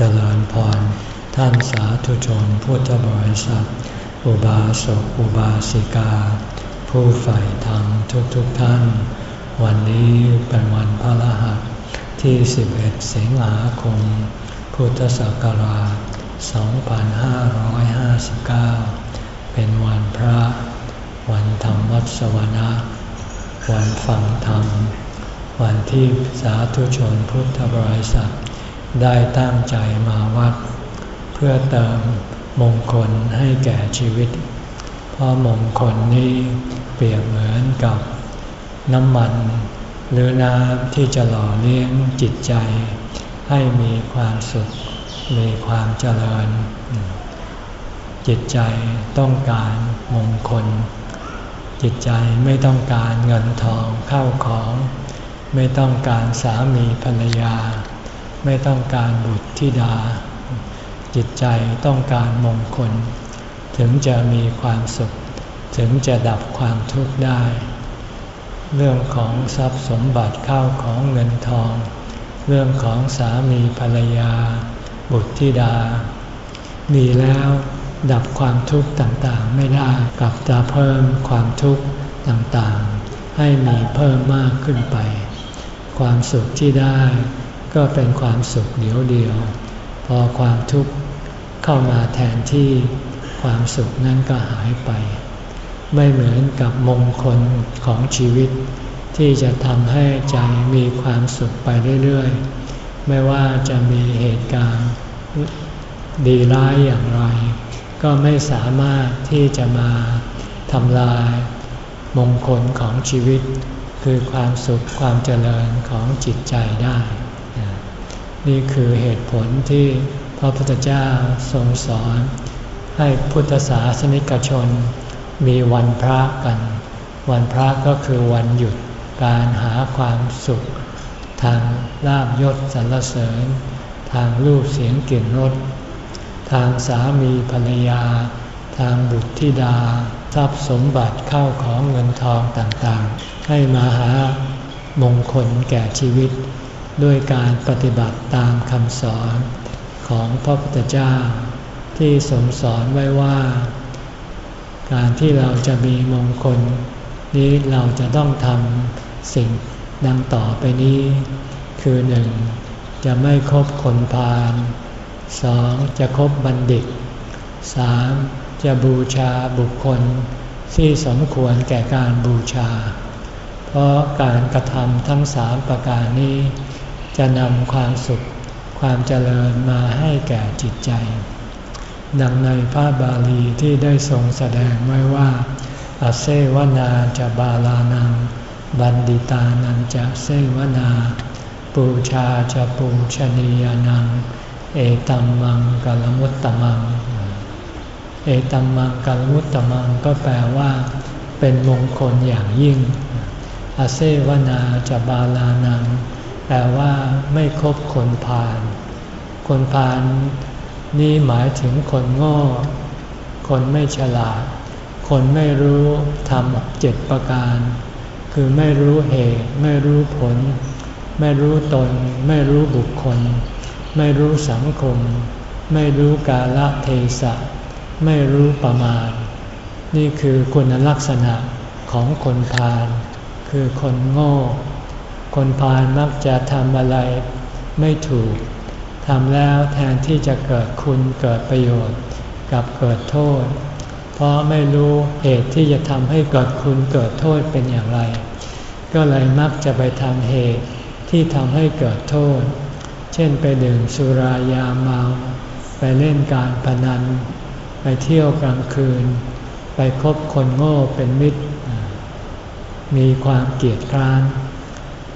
เจริญพร ท่านสาธุชนพุทธบริษัท อุบาสกอุบาสิกา ผู้ใฝ่ธรรมทุกๆทท่าน วันนี้เป็นวันพระรหัสที่ 11 สิงหาคม พุทธศักราช 2559 เป็นวันพระ วันธรรมวัสวนะ วันฟังธรรม วันที่สาธุชนพุทธบริษัท ได้ตั้งใจมาวัด เพื่อเติมมงคลให้แก่ชีวิต เพราะมงคลนี้เปรียบเหมือนกับน้ำมัน หรือน้ำที่จะหล่อเลี้ยงจิตใจ ให้มีความสุข มีความเจริญ จิตใจต้องการมงคล จิตใจไม่ต้องการเงินทองเข้าของ ไม่ต้องการสามีภรรยา ไม่ต้องการบุตรธิดา จิตใจต้องการมงคล ถึงจะมีความสุข ถึงจะดับความทุกข์ได้ เรื่องของทรัพย์สมบัติเข้าของเงินทอง เรื่องของสามีภรรยา บุตรธิดา มีแล้วดับความทุกข์ต่างๆไม่ได้กลับจะเพิ่มความทุกข์ต่างๆ ให้มีเพิ่มมากขึ้นไป ความสุขที่ได้ ก็เป็นความสุขเดียวเดียว พอความทุกข์เข้ามาแทนที่ความสุขนั้นก็หายไป ไม่เหมือนกับมงคลของชีวิต ที่จะทำให้ใจมีความสุขไปเรื่อยๆ ไม่ว่าจะมีเหตุการณ์ดีร้ายอย่างไร ก็ไม่สามารถที่จะมาทำลายมงคลของชีวิต คือความสุขความเจริญของจิตใจได้ นี่คือเหตุผลที่พระพุทธเจ้าทรงสอน ให้พุทธศาสนิกชน มีวันพระกัน วันพระก็คือวันหยุดการหาความสุข ทางลาบยศสรรเสริญ ทางรูปเสียงกลิ่นรสทางสามีภรรยา ทางบุตรธิดา ทรัพย์สมบัติเข้าของเงินทองต่างๆ ให้มาหามงคลแก่ชีวิต ด้วยการปฏิบัติตามคำสอนของพระพุทธเจ้า ที่ทรงสอนไว้ว่า การที่เราจะมีมงคล นี้เราจะต้องทำสิ่งดังต่อไปนี้ คือหนึ่งจะไม่คบคนพาลสองจะคบบัณฑิตสามจะบูชาบุคคล ที่สมควรแก่การบูชา เพราะการกระทำทั้งสามประการนี้ จะนำความสุขความเจริญมาให้แก่จิตใจ ดังในพระบาลีที่ได้ทรงแสดงไว้ว่า อเซวนาจะบาลานัง บันดิตานันจะเซวนา ปูชาจะปูชนียานัง เอตัมมังกลมุตตมัง เอตัมมังกลมุตตมังก็แปลว่า เป็นมงคลอย่างยิ่ง อเซวนาจะบาลานัง แปลว่าไม่คบคนพาล คนพาลนี่หมายถึงคนโง่ คนไม่ฉลาด คนไม่รู้ทำเจ็ดประการ คือไม่รู้เหตุ ไม่รู้ผล ไม่รู้ตน ไม่รู้บุคคล ไม่รู้สังคม ไม่รู้กาลเทศะ ไม่รู้ประมาณ นี่คือคุณลักษณะของคนพาล คือคนโง่ คนพาลมักจะทำอะไรไม่ถูกทำแล้วแทนที่จะเกิดคุณเกิดประโยชน์กับเกิดโทษ เพราะไม่รู้เหตุที่จะทำให้เกิดคุณเกิดโทษเป็นอย่างไร ก็เลยมักจะไปทำเหตุที่ทำให้เกิดโทษ เช่นไปดื่มสุรายาเมา ไปเล่นการพนัน ไปเที่ยวกลางคืน ไปคบคนโง่เป็นมิตร มีความเกลียดคร้าน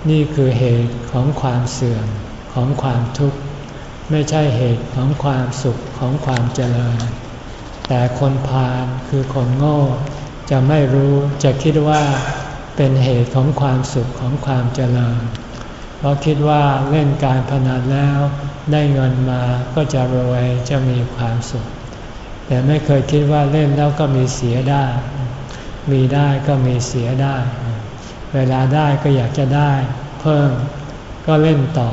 นี่คือเหตุของความเสื่อมของความทุกข์ ไม่ใช่เหตุของความสุขของความเจริญ แต่คนพาลคือคนโง่ จะไม่รู้จะคิดว่าเป็นเหตุของความสุขของความเจริญ เพราะคิดว่าเล่นการพนันแล้วได้เงินมาก็จะรวยจะมีความสุข แต่ไม่เคยคิดว่าเล่นแล้วก็มีเสียได้ มีได้ก็มีเสียได้ เวลาได้ก็อยากจะได้ เพิ่มก็เล่นต่อ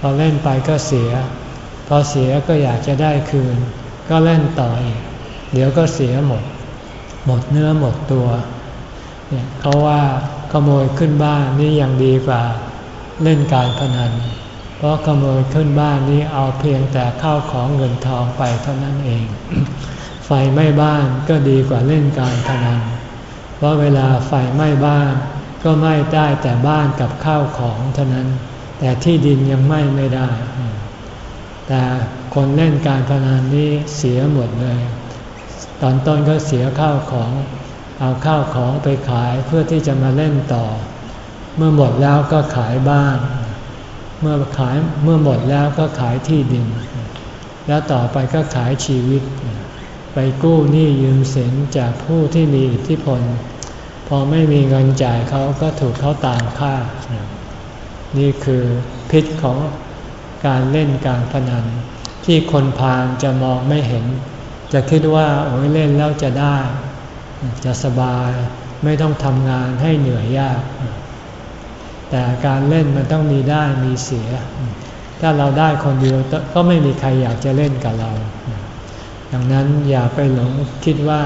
พอเล่นไปก็เสีย พอเสียก็อยากจะได้คืน ก็เล่นต่ออีก เดี๋ยวก็เสียหมด หมดเนื้อหมดตัวเนี่ยเขาว่าขโมยขึ้นบ้านนี่ยังดีกว่าเล่นการพนัน เพราะขโมยขึ้นบ้านนี้เอาเพียงแต่ข้าวของเงินทองไปเท่านั้นเอง ไฟไหม้บ้านก็ดีกว่าเล่นการพนัน เพราะเวลาไฟไหม้บ้าน ก็ไหม้ได้แต่บ้านกับข้าวของเท่านั้น แต่ที่ดินยังไหม้ไม่ได้ แต่คนเล่นการพนันนี้เสียหมดเลย ตอนต้นก็เสียข้าวของ เอาข้าวของไปขายเพื่อที่จะมาเล่นต่อ เมื่อหมดแล้วก็ขายบ้าน เมื่อขายเมื่อหมดแล้วก็ขายที่ดิน แล้วต่อไปก็ขายชีวิต ไปกู้หนี้ยืมสินจากผู้ที่มีอิทธิพล พอไม่มีเงินจ่ายเขาก็ถูกเขาตามฆ่า นี่คือพิษของการเล่นการพนัน ที่คนพาลจะมองไม่เห็น จะคิดว่าโอ้ยเล่นแล้วจะได้ จะสบายไม่ต้องทำงานให้เหนื่อยยาก แต่การเล่นมันต้องมีได้มีเสีย ถ้าเราได้คนเดียวก็ไม่มีใครอยากจะเล่นกับเรา ดังนั้นอย่าไปหลงคิดว่า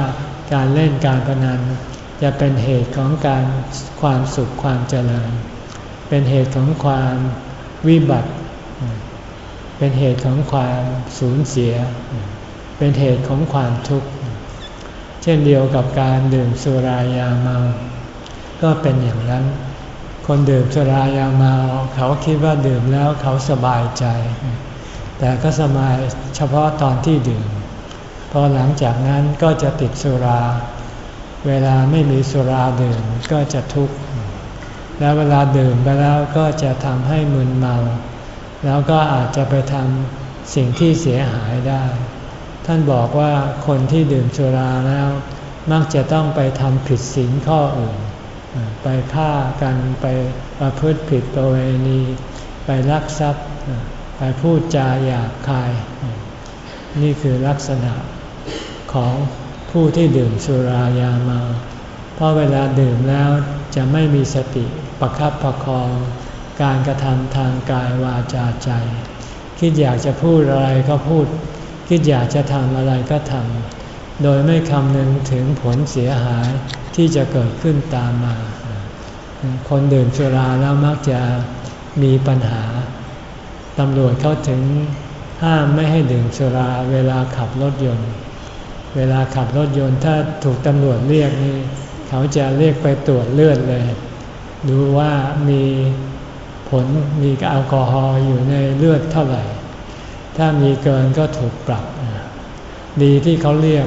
การเล่นการพนัน จะเป็นเหตุของการความสุขความเจริญ เป็นเหตุของความวิบัติ เป็นเหตุของความสูญเสีย เป็นเหตุของความทุกข์ เช่นเดียวกับการดื่มสุรายาเมา ก็เป็นอย่างนั้น คนดื่มสุรายาเมาเขาคิดว่าดื่มแล้วเขาสบายใจ แต่ก็สบายเฉพาะตอนที่ดื่ม พอหลังจากนั้นก็จะติดสุรา เวลาไม่มีสุราดื่มก็จะทุกข์ แล้วเวลาดื่มไปแล้วก็จะทำให้มึนเมา แล้วก็อาจจะไปทำสิ่งที่เสียหายได้ ท่านบอกว่าคนที่ดื่มสุราแล้ว มักจะต้องไปทำผิดศีลข้ออื่น ไปฆ่ากันไปประพฤติผิดประเวณี ไปลักทรัพย์ ไปพูดจาหยาบคาย นี่คือลักษณะของ ผู้ที่ดื่มสุรายาเมา เพราะเวลาดื่มแล้วจะไม่มีสติประคับประคอง การกระทำทางกายวาจาใจ คิดอยากจะพูดอะไรก็พูด คิดอยากจะทำอะไรก็ทำโดยไม่คำนึงถึงผลเสียหายที่จะเกิดขึ้นตามมา คนดื่มสุราแล้วมักจะมีปัญหาตำรวจเขาถึงห้ามไม่ให้ดื่มสุราเวลาขับรถยนต์ เวลาขับรถยนต์ถ้าถูกตำรวจเรียกนี่เขาจะเรียกไปตรวจเลือดเลย ดูว่ามีผลมีแอลกอฮอล์อยู่ในเลือดเท่าไหร่ ถ้ามีเกินก็ถูกปรับ ดีที่เขาเรียก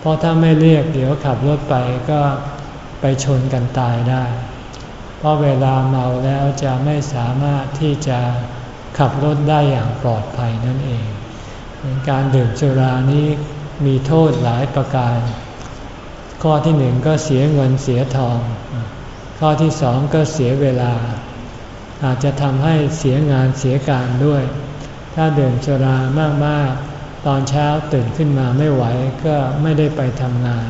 เพราะถ้าไม่เรียกเดี๋ยวขับรถไปก็ไปชนกันตายได้ เพราะเวลาเมาแล้วจะไม่สามารถที่จะขับรถได้อย่างปลอดภัยนั่นเอง การดื่มสุรานี้ มีโทษหลายประการ ข้อที่หนึ่งก็เสียเงินเสียทอง ข้อที่สองก็เสียเวลา อาจจะทำให้เสียงานเสียการด้วย ถ้าเดินชรามากๆ ตอนเช้าตื่นขึ้นมาไม่ไหวก็ไม่ได้ไปทำงาน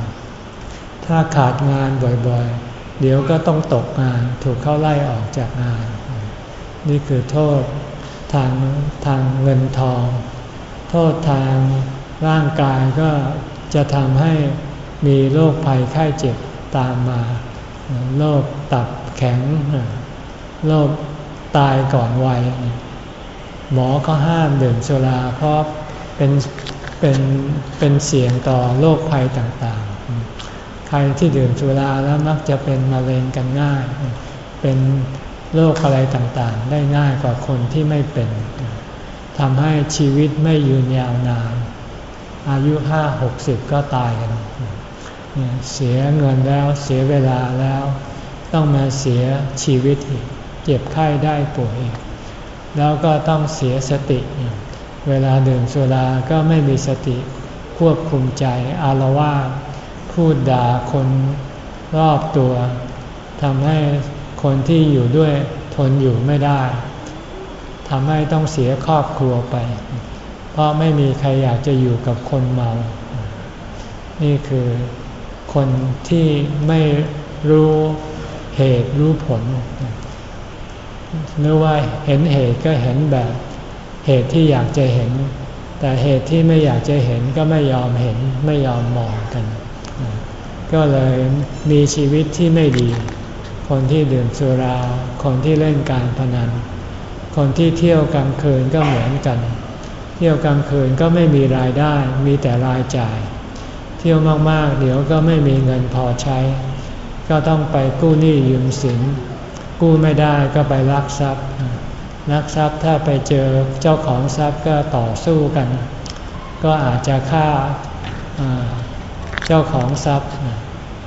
ถ้าขาดงานบ่อยๆ เดี๋ยวก็ต้องตกงานถูกเข้าไล่ออกจากงาน นี่คือโทษทางทางเงินทอง โทษทาง ร่างกายก็จะทำให้มีโรคภัยไข้เจ็บตามมา โรคตับแข็ง โรคตายก่อนวัย หมอก็ห้ามดื่มสุราเพราะเป็นเป็นเป็นเสี่ยงต่อโรคภัยต่างๆ ใครที่ดื่มสุราแล้วมักจะเป็นมะเร็งกันง่าย เป็นโรคอะไรต่างๆ ได้ง่ายกว่าคนที่ไม่เป็นทำให้ชีวิตไม่ยืนยาวนาน อายุห้าหกสิบก็ตายกันเสียเงินแล้วเสียเวลาแล้ว ต้องมาเสียชีวิตอีกเจ็บไข้ได้ป่วยอีก แล้วก็ต้องเสียสติ เวลาดื่มสุราก็ไม่มีสติควบคุมใจอารวาสพูดด่าคนรอบตัวทำให้คนที่อยู่ด้วยทนอยู่ไม่ได้ทำให้ต้องเสียครอบครัวไป เพราะไม่มีใครอยากจะอยู่กับคนเมา นี่คือคนที่ไม่รู้เหตุรู้ผล หรือว่าเห็นเหตุก็เห็นแบบเหตุที่อยากจะเห็น แต่เหตุที่ไม่อยากจะเห็นก็ไม่ยอมเห็นไม่ยอมมองกัน ก็เลยมีชีวิตที่ไม่ดี คนที่ดื่มสุรา คนที่เล่นการพนัน คนที่เที่ยวกลางคืนก็เหมือนกัน เที่ยวกลางคืนก็ไม่มีรายได้ มีแต่รายจ่าย เที่ยวมากๆ เดี๋ยวก็ไม่มีเงินพอใช้ ก็ต้องไปกู้หนี้ยืมสิน กู้ไม่ได้ก็ไปลักทรัพย์นักทรัพย์ถ้าไปเจอเจ้าของทรัพย์ก็ต่อสู้กัน ก็อาจจะฆ่าเจ้าของทรัพย์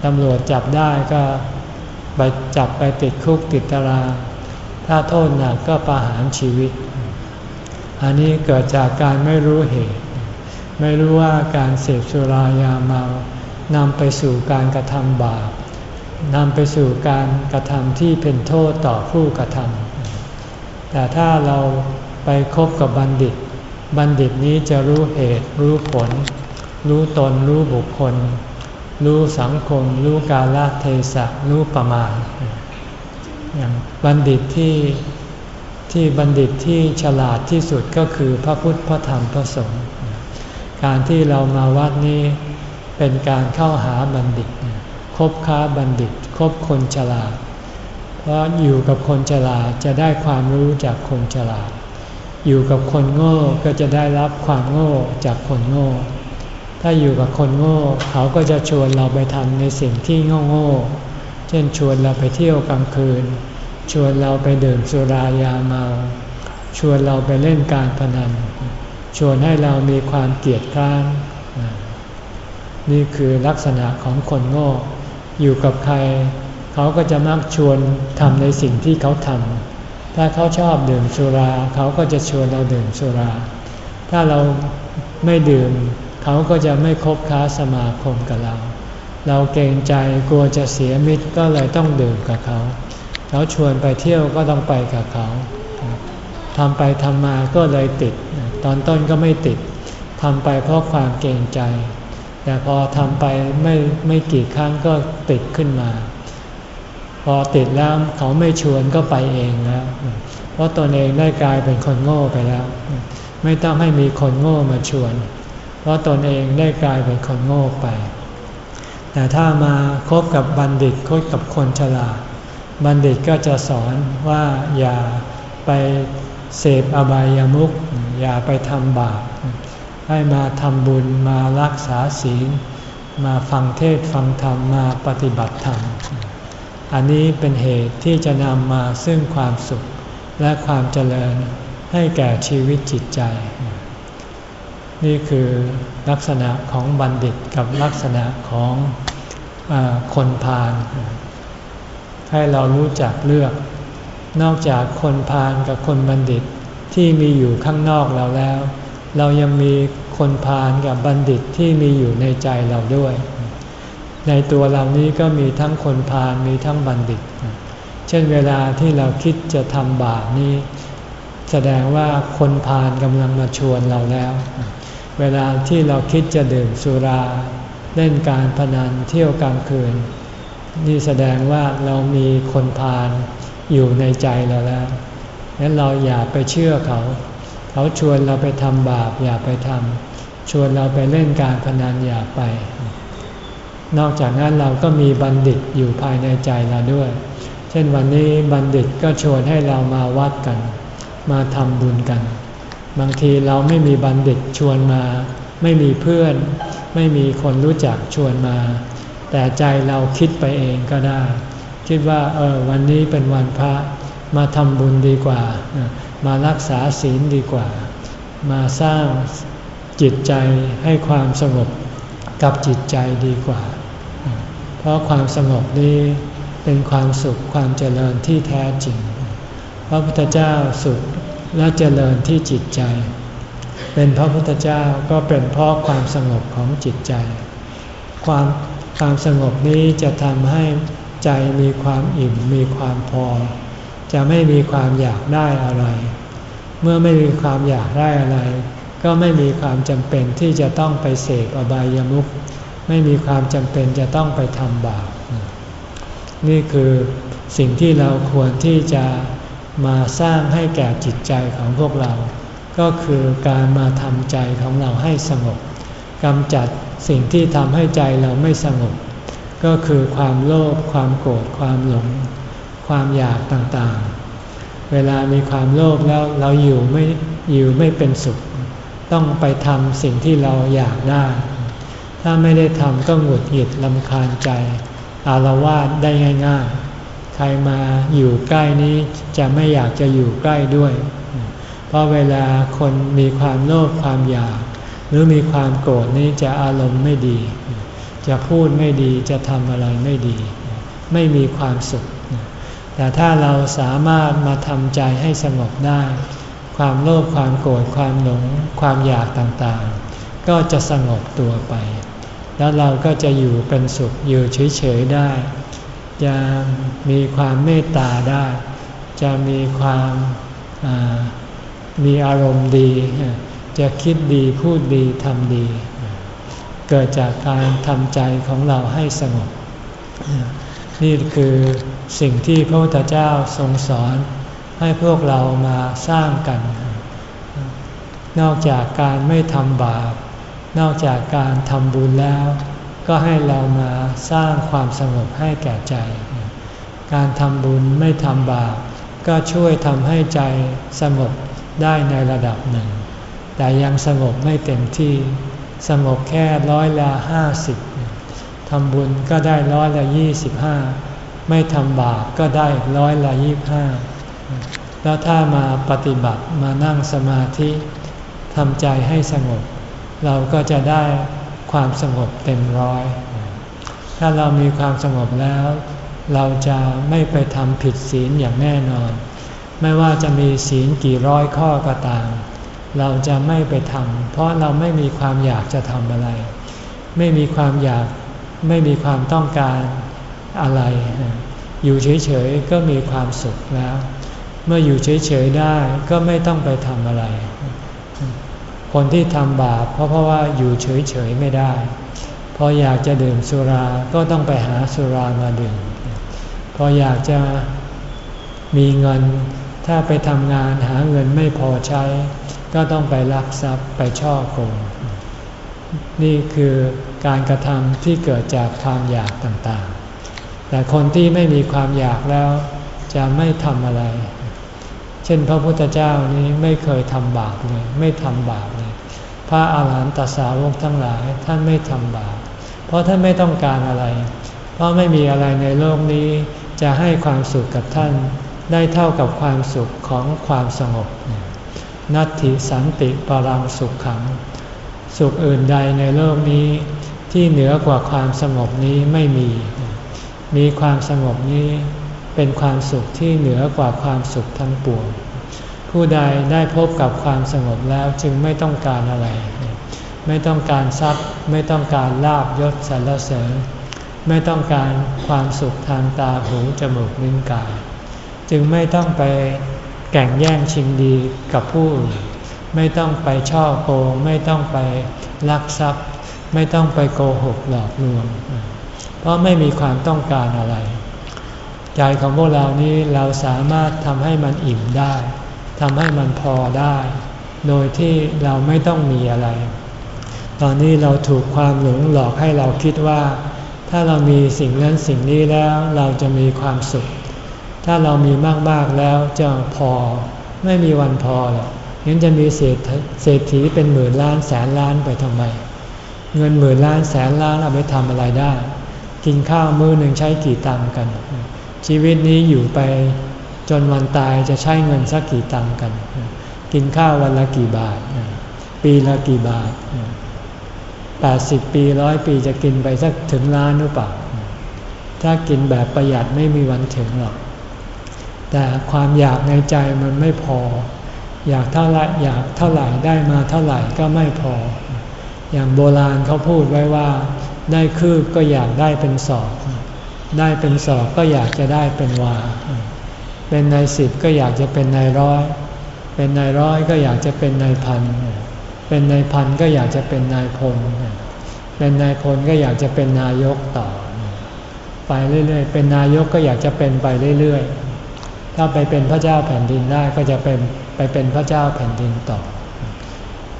ตำรวจจับได้ก็ไปจับไปติดคุกติดตาราง ถ้าโทษหนักก็ประหารชีวิต อันนี้เกิดจากการไม่รู้เหตุ ไม่รู้ว่าการเสพสุรายาเมานำไปสู่การกระทำบาปนำไปสู่การกระทำที่เป็นโทษต่อผู้กระทำแต่ถ้าเราไปคบกับบัณฑิต บัณฑิตนี้จะรู้เหตุ รู้ผล รู้ตน รู้บุคคล รู้สังคม รู้กาลเทศะรู้ประมาณ อย่างบัณฑิตที่ ที่บัณฑิตที่ฉลาดที่สุดก็คือพระพุทธพระธรรมพระสงฆ์การที่เรามาวัดนี้เป็นการเข้าหาบัณฑิต คบค้าบัณฑิต คบคนฉลาด เพราะอยู่กับคนฉลาดจะได้ความรู้จากคนฉลาด อยู่กับคนโง่ก็จะได้รับความโง่จากคนโง่ ถ้าอยู่กับคนโง่เขาก็จะชวนเราไปทำในสิ่งที่โง่โง่ เช่นชวนเราไปเที่ยวกลางคืน ชวนเราไปดื่มสุรายาเมา ชวนเราไปเล่นการพนัน ชวนให้เรามีความเกลียดคร้านนี่คือลักษณะของคนโง่ อยู่กับใคร เขาก็จะมักชวนทำในสิ่งที่เขาทำถ้าเขาชอบดื่มสุรา เขาก็จะชวนเราดื่มสุรา ถ้าเราไม่ดื่ม เขาก็จะไม่คบค้าสมาคมกับเรา เราเกรงใจกลัวจะเสียมิตรก็เลยต้องดื่มกับเขา เขาชวนไปเที่ยวก็ต้องไปกับเขาทำไปทำมาก็เลยติด ตอนต้นก็ไม่ติดทำไปเพราะความเกรงใจ แต่พอทำไปไม่ไม่กี่ครั้งก็ติดขึ้นมา พอติดแล้วเขาไม่ชวนก็ไปเองแล้ว เพราะตนเองได้กลายเป็นคนโง่ไปแล้ว ไม่ต้องให้มีคนโง่มาชวน เพราะตนเองได้กลายเป็นคนโง่ไป แต่ถ้ามาคบกับบัณฑิตคบกับคนฉลาด บัณฑิตก็จะสอนว่าอย่าไปเสพอบายามุขอย่าไปทำบาปให้มาทำบุญมารักษาศีล มาฟังเทศฟังธรรมมาปฏิบัติธรรม อันนี้เป็นเหตุที่จะนำมาซึ่งความสุขและความเจริญให้แก่ชีวิตจิตใจ นี่คือลักษณะของบัณฑิตกับลักษณะของอคนพาล ให้เรารู้จักเลือก นอกจากคนพาลกับคนบัณฑิตที่มีอยู่ข้างนอกเราแล้ว เรายังมีคนพาลกับบัณฑิตที่มีอยู่ในใจเราด้วย ในตัวเรานี้ก็มีทั้งคนพาลมีทั้งบัณฑิต เช่นเวลาที่เราคิดจะทำบาปนี้ แสดงว่าคนพาลกำลังมาชวนเราแล้ว เวลาที่เราคิดจะดื่มสุรา เล่นการพนันเที่ยวกลางคืน นี่แสดงว่าเรามีคนพาลอยู่ในใจเราแล้วงั้นเราอย่าไปเชื่อเขา เขาชวนเราไปทำบาปอย่าไปทำชวนเราไปเล่นการพนันอย่าไป นอกจากนั้นเราก็มีบัณฑิตอยู่ภายในใจเราด้วย เช่นวันนี้บัณฑิตก็ชวนให้เรามาวัดกัน มาทำบุญกัน บางทีเราไม่มีบัณฑิตชวนมา ไม่มีเพื่อน ไม่มีคนรู้จักชวนมา แต่ใจเราคิดไปเองก็ได้ คิดว่าเออวันนี้เป็นวันพระมาทำบุญดีกว่า มารักษาศีลดีกว่า มาสร้างจิตใจให้ความสงบกับจิตใจดีกว่า เพราะความสงบนี้เป็นความสุขความเจริญที่แท้จริง พระพุทธเจ้าสุขและเจริญที่จิตใจ เป็นพระพุทธเจ้าก็เป็นเพราะความสงบของจิตใจ ความ ความสงบนี้จะทำให้ใจมีความอิ่มมีความพอ จะไม่มีความอยากได้อะไร เมื่อไม่มีความอยากได้อะไร ก็ไม่มีความจำเป็นที่จะต้องไปเสพอบายามุขไม่มีความจำเป็นจะต้องไปทำบาปนี่คือสิ่งที่เราควรที่จะมาสร้างให้แก่จิตใจของพวกเรา ก็คือการมาทำใจของเราให้สงบกำจัด สิ่งที่ทำให้ใจเราไม่สงบ ก็คือความโลภความโกรธความหลง ความอยากต่างๆ เวลามีความโลภแล้วเราอยู่ไม่อยู่ไม่เป็นสุข ต้องไปทำสิ่งที่เราอยากได้ ถ้าไม่ได้ทำก็หงุดหงิดลำคาญใจ อารวาสได้ง่ายๆ ใครมาอยู่ใกล้นี้จะไม่อยากจะอยู่ใกล้ด้วย เพราะเวลาคนมีความโลภความอยาก หรือมีความโกรธนี้จะอารมณ์ไม่ดี จะพูดไม่ดีจะทำอะไรไม่ดี ไม่มีความสุข แต่ถ้าเราสามารถมาทำใจให้สงบได้ ความโลภความโกรธความหลง ความอยากต่างๆ ก็จะสงบตัวไป แล้วเราก็จะอยู่เป็นสุขอยู่เฉยๆได้ จะมีความเมตตาได้ จะมีความมีอารมณ์ดี จะคิดดีพูดดีทำดี เกิดจากการทำใจของเราให้สงบ นี่คือสิ่งที่พระพุทธเจ้าทรงสอนให้พวกเรามาสร้างกัน นอกจากการไม่ทำบาป นอกจากการทำบุญแล้ว ก็ให้เรามาสร้างความสงบให้แก่ใจ การทำบุญไม่ทำบาป ก็ช่วยทำให้ใจสงบได้ในระดับหนึ่ง แต่ยังสงบไม่เต็มที่ สงบแค่ร้อยละห้าสิบทำบุญก็ได้ร้อยละยี่สิบห้าไม่ทำบาปก็ได้ร้อยละยี่ห้าแล้วถ้ามาปฏิบัติมานั่งสมาธิทำใจให้สงบ เราก็จะได้ความสงบเต็มร้อย ถ้าเรามีความสงบแล้ว เราจะไม่ไปทำผิดศีลอย่างแน่นอน ไม่ว่าจะมีศีลกี่ร้อยข้อก็ตาม เราจะไม่ไปทำเพราะเราไม่มีความอยากจะทำอะไร ไม่มีความอยากไม่มีความต้องการอะไร อยู่เฉยๆก็มีความสุขแล้ว เมื่ออยู่เฉยๆได้ก็ไม่ต้องไปทำอะไร คนที่ทำบาปเพราะเพราะว่าอยู่เฉยๆไม่ได้ พออยากจะดื่มสุราก็ต้องไปหาสุรามาดื่ม พออยากจะมีเงินถ้าไปทำงานหาเงินไม่พอใช้ ก็ต้องไปลักทรัพย์ไปช่อโกงนี่คือการกระทำที่เกิดจากความอยากต่างๆ แต่คนที่ไม่มีความอยากแล้วจะไม่ทำอะไร เช่นพระพุทธเจ้านี้ไม่เคยทำบาปเลย ไม่ทำบาปเลย พระอาหารหันตสาวกทั้งหลายท่านไม่ทำบาป เพราะท่านไม่ต้องการอะไร เพราะไม่มีอะไรในโลกนี้จะให้ความสุขกับท่านได้เท่ากับความสุขของความสงบเนั นัตถิสันติปรังสุขขัง สุขอื่นใดในโลกนี้ที่เหนือกว่าความสงบนี้ไม่มี มีความสงบนี้เป็นความสุขที่เหนือกว่าความสุขทั้งปวง ผู้ใดได้พบกับความสงบแล้วจึงไม่ต้องการอะไร ไม่ต้องการทรัพย์ ไม่ต้องการลาบยศสรรเสริญ ไม่ต้องการความสุขทางตาหูจมูกลิ้นกาย จึงไม่ต้องไป แก่งแย่งชิงดีกับผู้อื่นไม่ต้องไปช่อโกงไม่ต้องไปลักทรัพย์ ไม่ต้องไปโกหกหลอกลวง เพราะไม่มีความต้องการอะไร ใจของพวกเรานี้เราสามารถทำให้มันอิ่มได้ทำให้มันพอได้ โดยที่เราไม่ต้องมีอะไร ตอนนี้เราถูกความหลงหลอกให้เราคิดว่า ถ้าเรามีสิ่งนั้นสิ่งนี้แล้วเราจะมีความสุข ถ้าเรามีมากๆแล้วจะพอไม่มีวันพอหรอกงั้นจะมีเศรษเศษฐีเป็นหมื่นล้านแสนล้านไปทำไม เงินหมื่นล้านแสนล้านเอาไปทำอะไรได้ กินข้าวมื้อหนึ่งใช้กี่ตังกัน ชีวิตนี้อยู่ไปจนวันตายจะใช้เงินสักกี่ตังกัน กินข้าววันละกี่บาท ปีละกี่บาทแปดสิบปีร้อยปีจะกินไปสักถึงล้านหรือเปล่า ถ้ากินแบบประหยัดไม่มีวันถึงหรอก แต่ความอยากในใจมันไม่พอ อยากเท่าไรอยากเท่าไหร่ได้มาเท่าไหร่ก็ไม่พอ อย่างโบราณเขาพูดไว้ว่า ได้คืบก็อยากได้เป็นสอบได้เป็นสอบก็อยากจะได้เป็นวา เป็นนายสิบก็อยากจะเป็นนายร้อย เป็นนายร้อยก็อยากจะเป็นนายพัน เป็นนายพันก็อยากจะเป็นนายพล เป็นนายพลก็อยากจะเป็นนายกต่อ ไปเรื่อยๆ เป็นนายกก็อยากจะเป็นไปเรื่อยๆ ถ้าไปเป็นพระเจ้าแผ่นดินได้ก็จะเป็นไปเป็นพระเจ้าแผ่นดินต่อ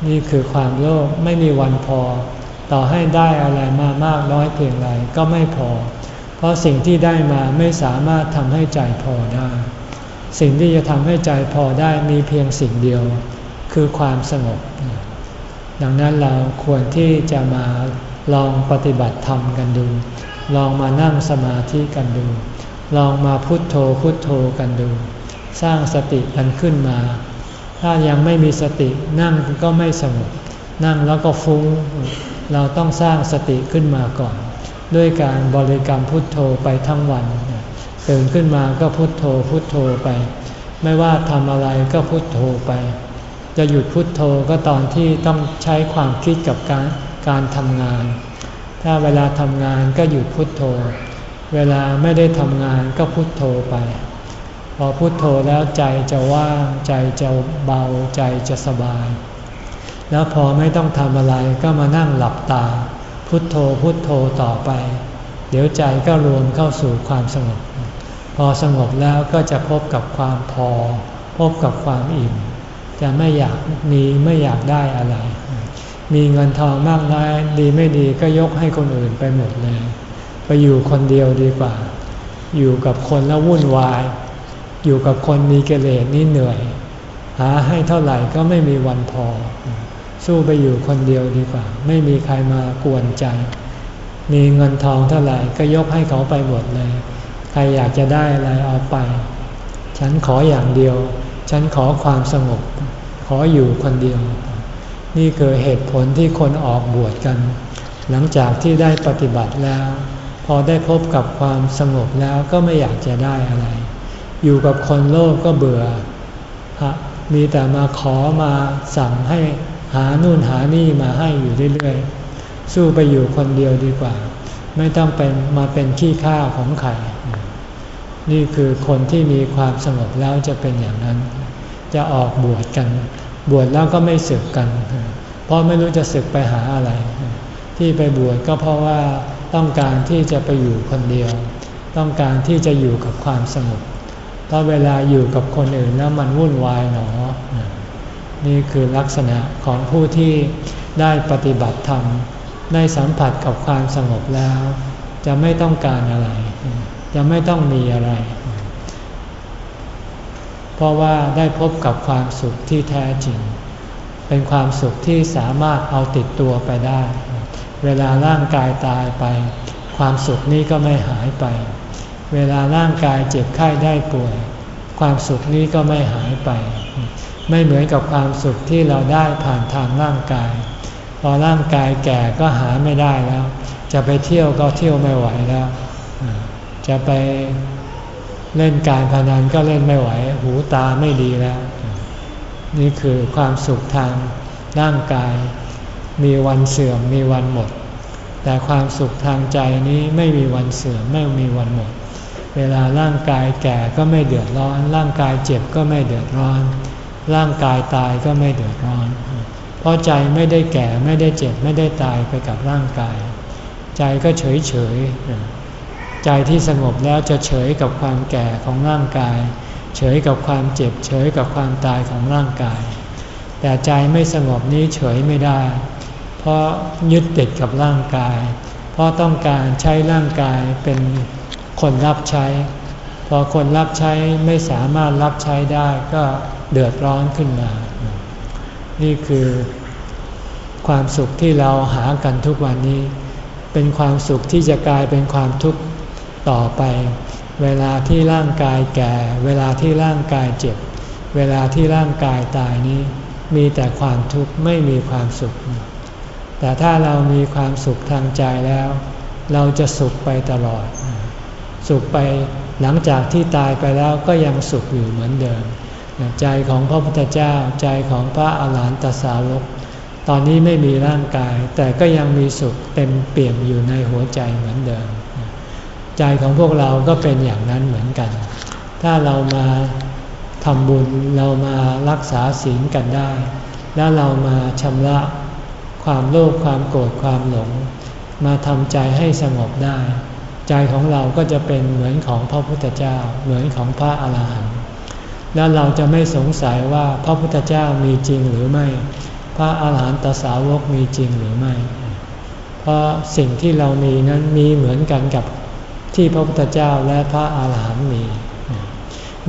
นี่คือความโลภไม่มีวันพอ ต่อให้ได้อะไรมามากน้อยเพียงไรก็ไม่พอ เพราะสิ่งที่ได้มาไม่สามารถทำให้ใจพอได้ สิ่งที่จะทำให้ใจพอได้มีเพียงสิ่งเดียว คือความสงบ ดังนั้นเราควรที่จะมาลองปฏิบัติธรรมกันดู ลองมานั่งสมาธิกันดู ลองมาพุทโธพุทโธกันดู สร้างสติกันขึ้นมา ถ้ายังไม่มีสตินั่งก็ไม่สงบนั่งแล้วก็ฟุง้ง เราต้องสร้างสติขึ้นมาก่อน ด้วยการบริกรรมพุทโธไปทั้งวันตื่นขึ้นมาก็พุทโธพุทโธไป ไม่ว่าทำอะไรก็พุทโธไป จะหยุดพุทโธก็ตอนที่ต้องใช้ความคิดกับการการทำงาน ถ้าเวลาทำงานก็หยุดพุทโธ เวลาไม่ได้ทำงานก็พุทโธไป พอพุโทโธแล้วใจจะว่าง ใจจะเบาใจจะสบาย แล้วพอไม่ต้องทำอะไรก็มานั่งหลับตา พุโทโธพุโทโธต่อไป เดี๋ยวใจก็รวมเข้าสู่ความสงบ พอสงบแล้วก็จะพบกับความพอ พบกับความอิ่ม จะไม่อยากมีไม่อยากได้อะไร มีเงินทองมากน้อยดีไม่ดีก็ยกให้คนอื่นไปหมดเลย ไปอยู่คนเดียวดีกว่า อยู่กับคนแล้ววุ่นวาย อยู่กับคนมีเกเรนี่เหนื่อย หาให้เท่าไหร่ก็ไม่มีวันพอ สู้ไปอยู่คนเดียวดีกว่า ไม่มีใครมากวนใจ มีเงินทองเท่าไหร่ก็ยกให้เขาไปหมดเลย ใครอยากจะได้อะไรเอาไป ฉันขออย่างเดียว ฉันขอความสงบ ขออยู่คนเดียว นี่คือเหตุผลที่คนออกบวชกัน หลังจากที่ได้ปฏิบัติแล้ว อได้พบกับความสงบแล้วก็ไม่อยากจะได้อะไร อยู่กับคนโลภก็เบื่อ มีแต่มาขอมาสั่งให้หานู่นหานี่มาให้อยู่เรื่อยๆ สู้ไปอยู่คนเดียวดีกว่า ไม่ต้องเป็นมาเป็นขี้ข้าของใคร นี่คือคนที่มีความสงบแล้วจะเป็นอย่างนั้น จะออกบวชกัน บวชแล้วก็ไม่สึกกัน เพราะไม่รู้จะสึกไปหาอะไร ที่ไปบวชก็เพราะว่า ต้องการที่จะไปอยู่คนเดียว ต้องการที่จะอยู่กับความสงบถ้าเวลาอยู่กับคนอื่นแล้วมันวุ่นวายหนอ นี่คือลักษณะของผู้ที่ได้ปฏิบัติธรรมได้สัมผัสกับความสงบแล้ว จะไม่ต้องการอะไร จะไม่ต้องมีอะไร เพราะว่าได้พบกับความสุขที่แท้จริง เป็นความสุขที่สามารถเอาติดตัวไปได้ เวลาร่างกายตายไป ความสุขนี้ก็ไม่หายไป เวลาร่างกายเจ็บไข้ได้ป่วย ความสุขนี้ก็ไม่หายไป ไม่เหมือนกับความสุขที่เราได้ผ่านทางร่างกาย พอร่างกายแก่ก็หาไม่ได้แล้ว จะไปเที่ยวก็เที่ยวไม่ไหวแล้ว จะไปเล่นการพนันก็เล่นไม่ไหว หูตาไม่ดีแล้ว นี่คือความสุขทางร่างกาย มีวันเสื่อมมีวันหมด แต่ความสุขทางใจนี้ไม่มีวันเสื่อมไม่มีวันหมด เวลาร่างกายแก่ก็ไม่เดือดร้อน ร่างกายเจ็บก็ไม่เดือดร้อน ร่างกายตายก็ไม่เดือดร้อน เพราะใจไม่ได้แก่ไม่ได้เจ็บไม่ได้ตายไปกับร่างกาย ใจก็เฉยเฉยใจที่สงบแล้วจะเฉยกับความแก่ของร่างกาย เฉยกับความเจ็บ เฉยกับความตายของร่างกาย แต่ใจไม่สงบนี้เฉยไม่ได้ เพราะยึดติดกับร่างกาย เพราะต้องการใช้ร่างกายเป็นคนรับใช้ พอคนรับใช้ไม่สามารถรับใช้ได้ก็เดือดร้อนขึ้นมา นี่คือความสุขที่เราหากันทุกวันนี้ เป็นความสุขที่จะกลายเป็นความทุกข์ต่อไป เวลาที่ร่างกายแก่ เวลาที่ร่างกายเจ็บ เวลาที่ร่างกายตายนี้ มีแต่ความทุกข์ไม่มีความสุข แต่ถ้าเรามีความสุขทางใจแล้ว เราจะสุขไปตลอด สุขไปหลังจากที่ตายไปแล้วก็ยังสุขอยู่เหมือนเดิม ใจของพระพุทธเจ้าใจของพระอาหารหันตสาวก ตอนนี้ไม่มีร่างกาย แต่ก็ยังมีสุขเต็มเปี่ยมอยู่ในหัวใจเหมือนเดิม ใจของพวกเราก็เป็นอย่างนั้นเหมือนกัน ถ้าเรามาทำบุญเรามารักษาศีลกันได้ แล้วเรามาชำระ ความโลภความโกรธความหลง มาทำใจให้สงบได้ ใจของเราก็จะเป็นเหมือนของพระพุทธเจ้า เหมือนของพระอาหารหันต์แล้วเราจะไม่สงสัยว่าพระพุทธเจ้ามีจริงหรือไม่ พระอาหารหันตสาวกมีจริงหรือไม่ เพราะสิ่งที่เรามีนั้นมีเหมือนกันกับที่พระพุทธเจ้าและพระอาหารหันต์มี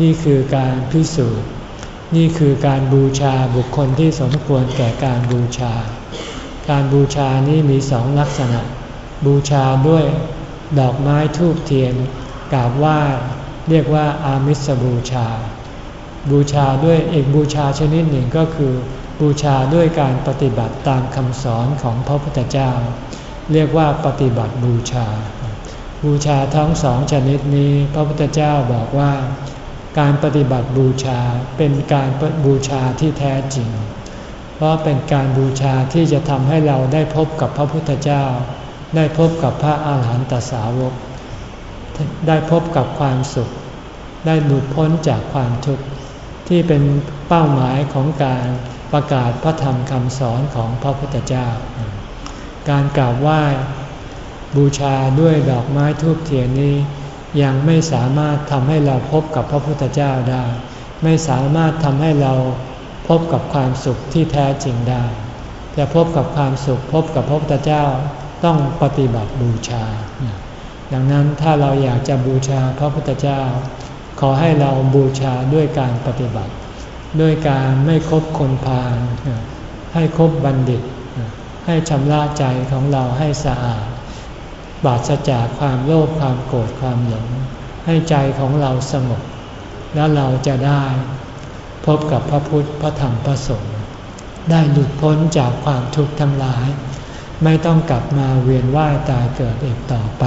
นี่คือการพิสูจน์ นี่คือการบูชาบุคคลที่สมควรแก่การบูชา การบูชานี้มีสองลักษณะ บูชาด้วยดอกไม้ทูบเทียนกราบไหว้เรียกว่าอามิสบูชา บูชาด้วยเอกบูชาชนิดหนึ่งก็คือ บูชาด้วยการปฏิบัติตามคำสอนของพระพุทธเจ้า เรียกว่าปฏิบัติบูชา บูชาทั้งสองชนิดนี้พระพุทธเจ้าบอกว่า การปฏิบัติบูชาเป็นการบูชาที่แท้จริง ราะเป็นการบูชาที่จะทำให้เราได้พบกับพระพุทธเจ้า ได้พบกับพระอาหารหันตสาวก ได้พบกับความสุข ได้หลุดพ้นจากความทุกข์ที่เป็นเป้าหมายของการประกาศพระธรรมคำสอนของพระพุทธเจ้า การกราบไหว้บูชาด้วยดอกไม้ทูบเทียนนี้ ยังไม่สามารถทำให้เราพบกับพระพุทธเจ้าได้ ไม่สามารถทำให้เรา พบกับความสุขที่แท้จริงได้ จะพบกับความสุขพบกับพระพุทธเจ้าต้องปฏิบัติบูชา ดังนั้นถ้าเราอยากจะบูชาพระพุทธเจ้า ขอให้เราบูชาด้วยการปฏิบัติ ด้วยการไม่คบคนพาลให้คบบัณฑิต ให้ชำระใจของเราให้สะอาดบาดจากความโลภความโกรธความหลง ให้ใจของเราสงบแล้วเราจะได้ พบกับพระพุทธพระธรรมพระสงฆ์ได้หลุดพ้นจากความทุกข์ทั้งหลาย ไม่ต้องกลับมาเวียนว่ายตายเกิดอีกต่อไป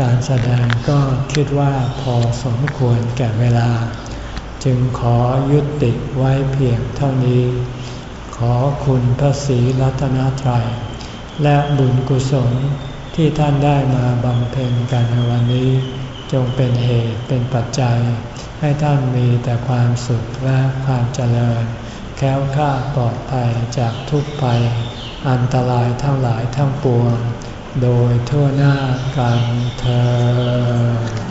การแสดงก็คิดว่าพอสมควรแก่เวลา จึงขอยุติไว้เพียงเท่านี้ ขอคุณพระศรีรัตนตรัย และบุญกุศลที่ท่านได้มาบำเพ็ญกันในวันนี้ จงเป็นเหตุเป็นปัจจัย ให้ท่านมีแต่ความสุขและความเจริญ แค้วค่าปลอดภัยจากทุกภัย อันตรายทั้งหลายทั้งปวง โดยทั่วหน้ากันเธอ